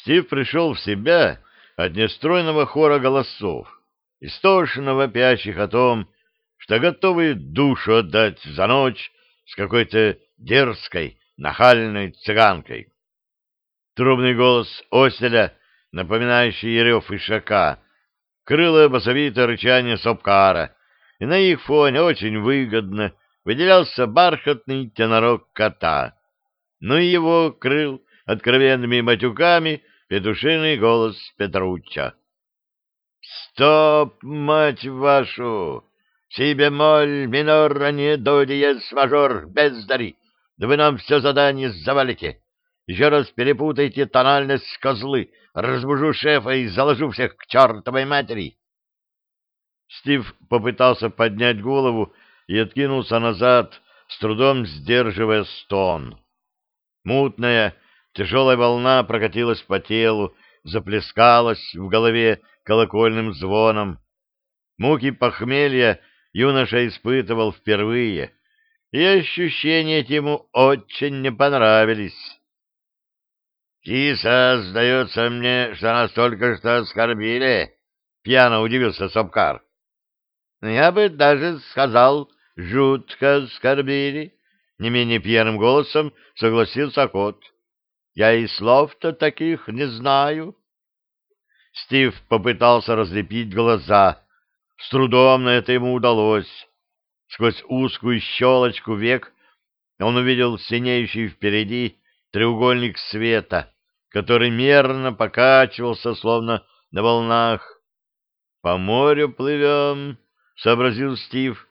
Стив пришел в себя от нестройного хора голосов, истошно вопящих о том, что готовы душу отдать за ночь с какой-то дерзкой, нахальной цыганкой. Трубный голос оселя, напоминающий рев ишака, крыло басовитое рычание сопкара, и на их фоне очень выгодно выделялся бархатный тенорок кота. Но его крыл откровенными матюками петушиный голос Петручча. «Стоп, мать вашу! Си бемоль, минор, а не до диез мажор, бездари! Да вы нам все задание завалите! Еще раз перепутайте тональность козлы, разбужу шефа и заложу всех к чертовой матери!» Стив попытался поднять голову и откинулся назад, с трудом сдерживая стон. Мутная, тяжелая волна прокатилась по телу, заплескалась в голове колокольным звоном. Муки похмелья юноша испытывал впервые, и ощущения ему очень не понравились. «Киса, сдается мне, что нас только что оскорбили», — пьяно удивился Сапкар. «Я бы даже сказал, жутко оскорбили», — не менее пьяным голосом согласился кот. «Я и слов-то таких не знаю». Стив попытался разлепить глаза. С трудом на это ему удалось. Сквозь узкую щелочку век он увидел синеющий впереди треугольник света, который мерно покачивался, словно на волнах. «По морю плывем», — сообразил Стив.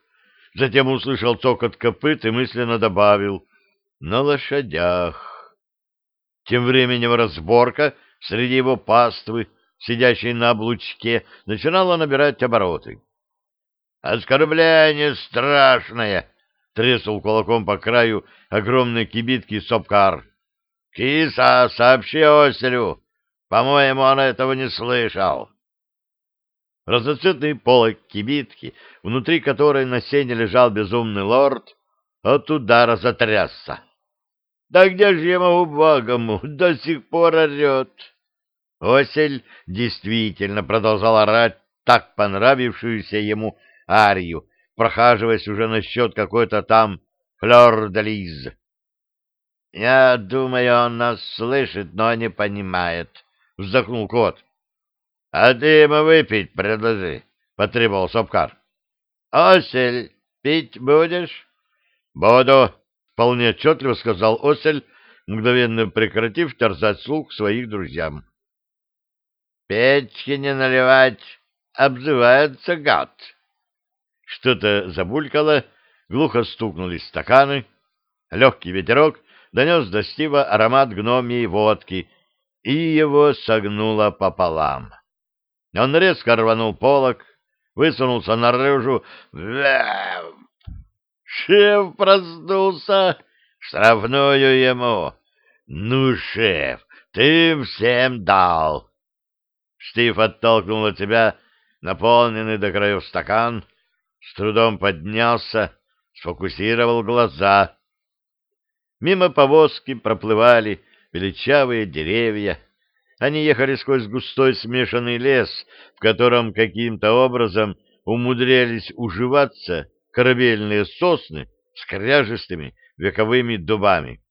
Затем услышал цокот копыт и мысленно добавил «на лошадях». Тем временем разборка среди его паствы сидящий на облучке, начинала набирать обороты. «Оскорбление страшное!» — треснул кулаком по краю огромной кибитки Сопкар. «Киса, сообщи Оселю! По-моему, он этого не слышал!» Разноцветный полок кибитки, внутри которой на сене лежал безумный лорд, от удара затрясся. «Да где же ему убогому? До сих пор орет!» Осель действительно продолжал орать так понравившуюся ему арию, прохаживаясь уже насчет какой-то там флёр де лиз. «Я думаю, он нас слышит, но не понимает», — вздохнул кот. «А ты ему выпить предложи», — потребовал Сапкар. «Осель, пить будешь?» «Буду», — вполне отчетливо сказал Осель, мгновенно прекратив терзать слух своих друзьям. Печки не наливать, обзывается гад. Что-то забулькало, глухо стукнули стаканы. Легкий ветерок донес до Стива аромат гномьей водки, и его согнуло пополам. Он резко рванул полок, высунулся наружу. Шеф проснулся! Штрафную ему! Ну, шеф, ты всем дал! Стив оттолкнул от себя наполненный до краев стакан, с трудом поднялся, сфокусировал глаза. Мимо повозки проплывали величавые деревья. Они ехали сквозь густой смешанный лес, в котором каким-то образом умудрялись уживаться корабельные сосны с кряжестыми вековыми дубами.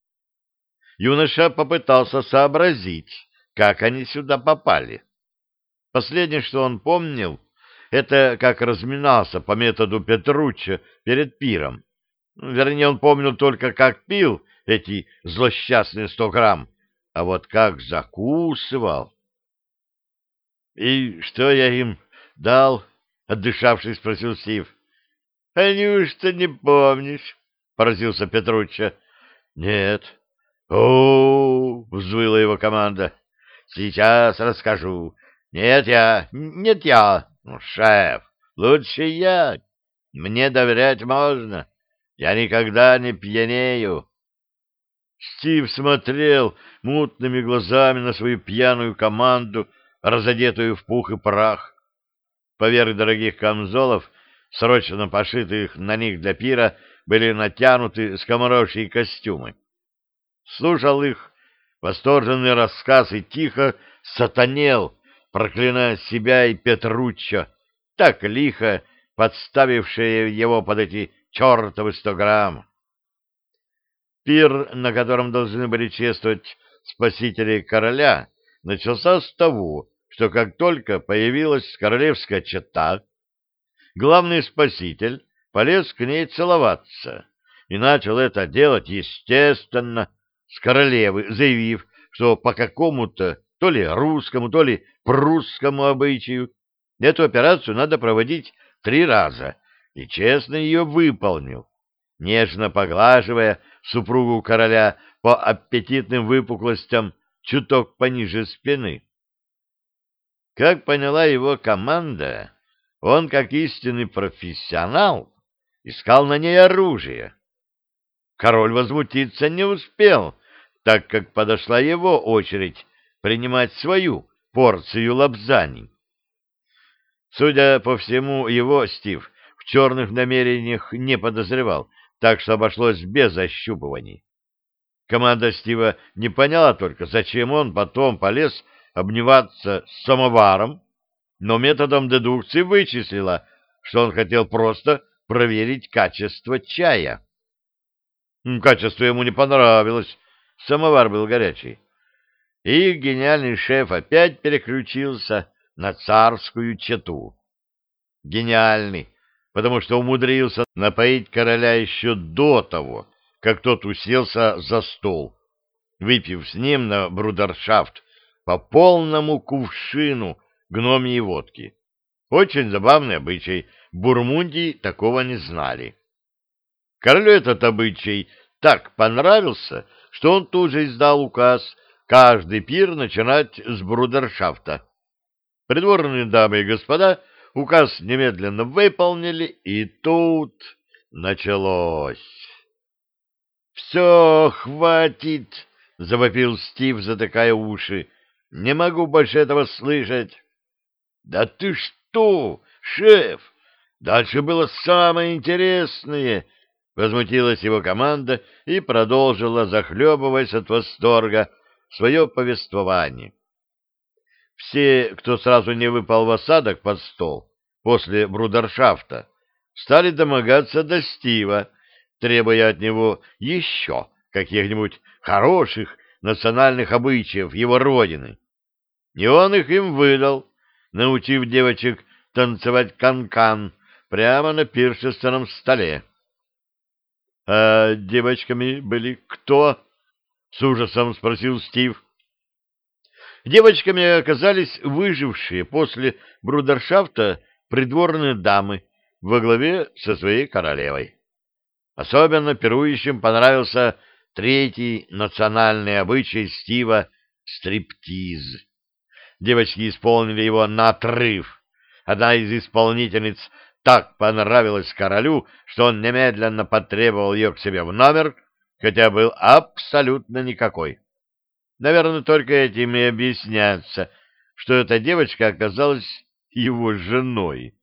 Юноша попытался сообразить, как они сюда попали. Последнее, что он помнил, это как разминался по методу Петручча перед пиром. Вернее, он помнил только, как пил эти злосчастные сто грамм, а вот как закусывал. — И что я им дал? — отдышавшись, спросил Стив. — А неужто не помнишь? — поразился Петручча. — Нет. — О, — взвыла его команда. — Сейчас расскажу. Нет я, нет я, ну, шеф, лучше я. Мне доверять можно. Я никогда не пьянею. Стив смотрел мутными глазами на свою пьяную команду, разодетую в пух и прах. Поверх дорогих камзолов, срочно пошитых на них для пира, были натянуты скоморожьи костюмы. Слушал их, восторженный рассказ и тихо сатанел, проклиная себя и Петруччо, так лихо подставившие его под эти чертовы сто грамм. Пир, на котором должны были чествовать спасителей короля, начался с того, что как только появилась королевская чета, главный спаситель полез к ней целоваться и начал это делать, естественно, с королевы, заявив, что по какому-то то ли русскому, то ли прусскому обычаю эту операцию надо проводить три раза, и честно ее выполнил, нежно поглаживая супругу короля по аппетитным выпуклостям чуток пониже спины. Как поняла его команда, он, как истинный профессионал, искал на ней оружие. Король возмутиться не успел, так как подошла его очередь принимать свою порцию лапзаний. Судя по всему, его Стив в черных намерениях не подозревал, так что обошлось без ощупываний. Команда Стива не поняла только, зачем он потом полез обниматься с самоваром, но методом дедукции вычислила, что он хотел просто проверить качество чая. Качество ему не понравилось, самовар был горячий. И гениальный шеф опять переключился на царскую чету. Гениальный, потому что умудрился напоить короля еще до того, как тот уселся за стол, выпив с ним на брудершафт по полному кувшину гномьей водки. Очень забавный обычай, Бурмундии такого не знали. Королю этот обычай так понравился, что он тут же издал указ каждый пир начинать с брудершафта. Придворные дамы и господа указ немедленно выполнили, и тут началось. «Все, хватит!» — завопил Стив, затыкая уши. «Не могу больше этого слышать!» «Да ты что, шеф! Дальше было самое интересное!» Возмутилась его команда и продолжила, захлебываясь от восторга, свое повествование. Все, кто сразу не выпал в осадок под стол после брудершафта, стали домогаться до Стива, требуя от него еще каких-нибудь хороших национальных обычаев его родины. И он их им выдал, научив девочек танцевать канкан -кан прямо на пиршественном столе. — А девочками были кто? — с ужасом спросил Стив. Девочками оказались выжившие после брудершафта придворные дамы во главе со своей королевой. Особенно пирующим понравился третий национальный обычай Стива — стриптиз. Девочки исполнили его на отрыв. Одна из исполнительниц так понравилась королю, что он немедленно потребовал ее к себе в номер, хотя был абсолютно никакой. Наверное, только этим и объясняется, что эта девочка оказалась его женой.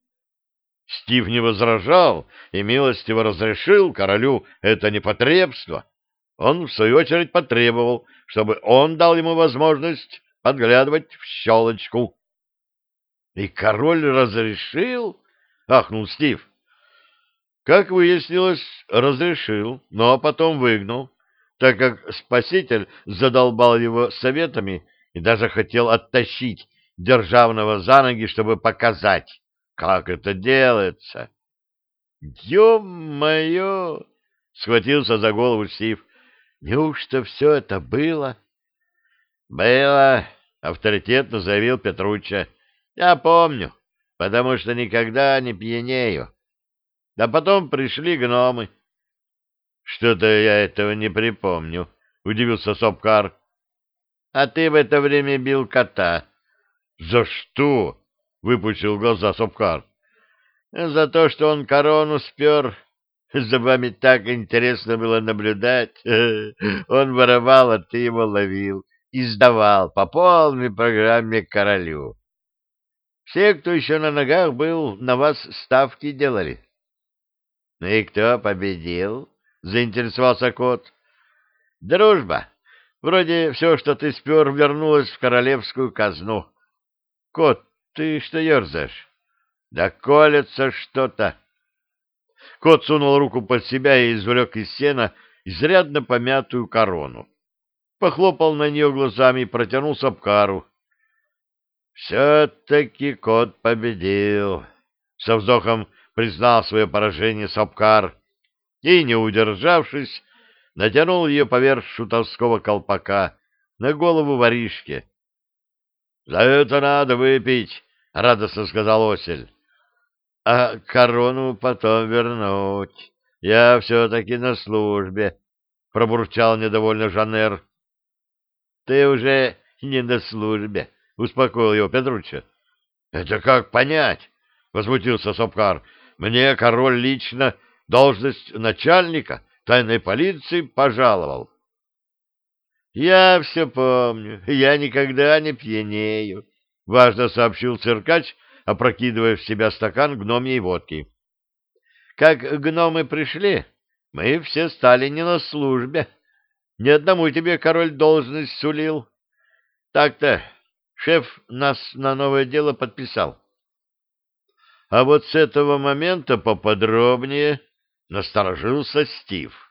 Стив не возражал и милостиво разрешил королю это непотребство. Он, в свою очередь, потребовал, чтобы он дал ему возможность подглядывать в щелочку. — И король разрешил? — ахнул Стив. Как выяснилось, разрешил, но потом выгнал, так как спаситель задолбал его советами и даже хотел оттащить державного за ноги, чтобы показать, как это делается? Ё-моё! Схватился за голову Стив. Неужто все это было? Было, авторитетно заявил Петручча. Я помню, потому что никогда не пьянею. А потом пришли гномы. Что-то я этого не припомню, удивился Сопкар. А ты в это время бил кота. За что? — выпучил глаза Сопкар. — За то, что он корону спер. За вами так интересно было наблюдать. Он воровал, а ты его ловил и сдавал по полной программе королю. Все, кто еще на ногах был, на вас ставки делали. — Ну и кто победил? — заинтересовался кот. — Дружба. Вроде все, что ты спер, вернулось в королевскую казну. Кот, ты что ерзаешь? Да колется что-то. Кот сунул руку под себя и извлек из сена изрядно помятую корону. Похлопал на нее глазами и протянул Сапкару. «Все-таки кот победил!» Со вздохом признал свое поражение Сапкар и, не удержавшись, натянул ее поверх шутовского колпака на голову воришки. — За это надо выпить, — радостно сказал Осель. — А корону потом вернуть. Я все-таки на службе, — пробурчал недовольно Жанер. — Ты уже не на службе, — успокоил его Петруччо. — Это как понять? — возмутился Сапкар. — Мне король лично должность начальника тайной полиции пожаловал. — Я все помню, я никогда не пьянею, — важно сообщил циркач, опрокидывая в себя стакан гномьей водки. — Как гномы пришли, мы все стали не на службе. Ни одному тебе король должность сулил. Так-то шеф нас на новое дело подписал. А вот с этого момента поподробнее насторожился Стив.